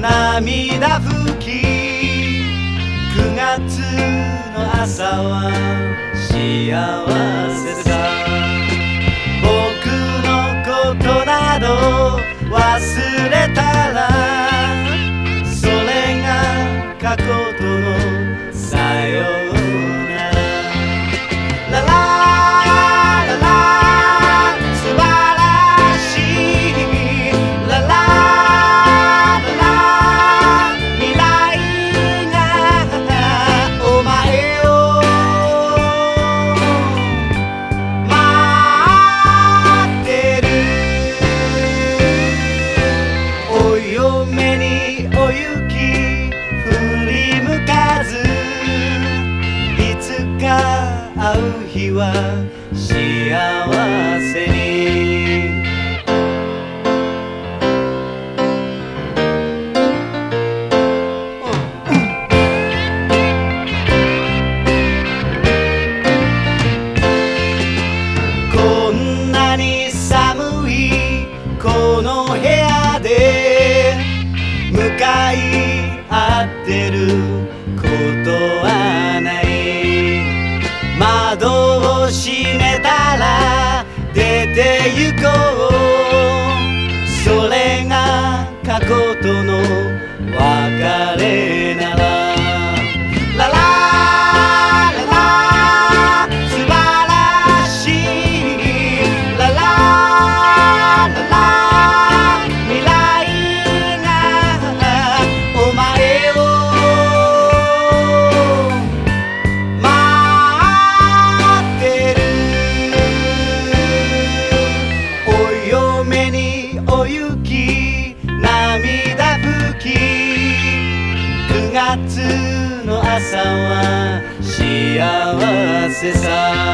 涙拭き。9月の朝は幸せだ。僕のことなど忘れたらそれが過去といつか会う日は幸せに。こんなに寒いこの部屋で向かい合ってる窓を閉めたら出て行こう雪涙拭き。9月の朝は幸せさ。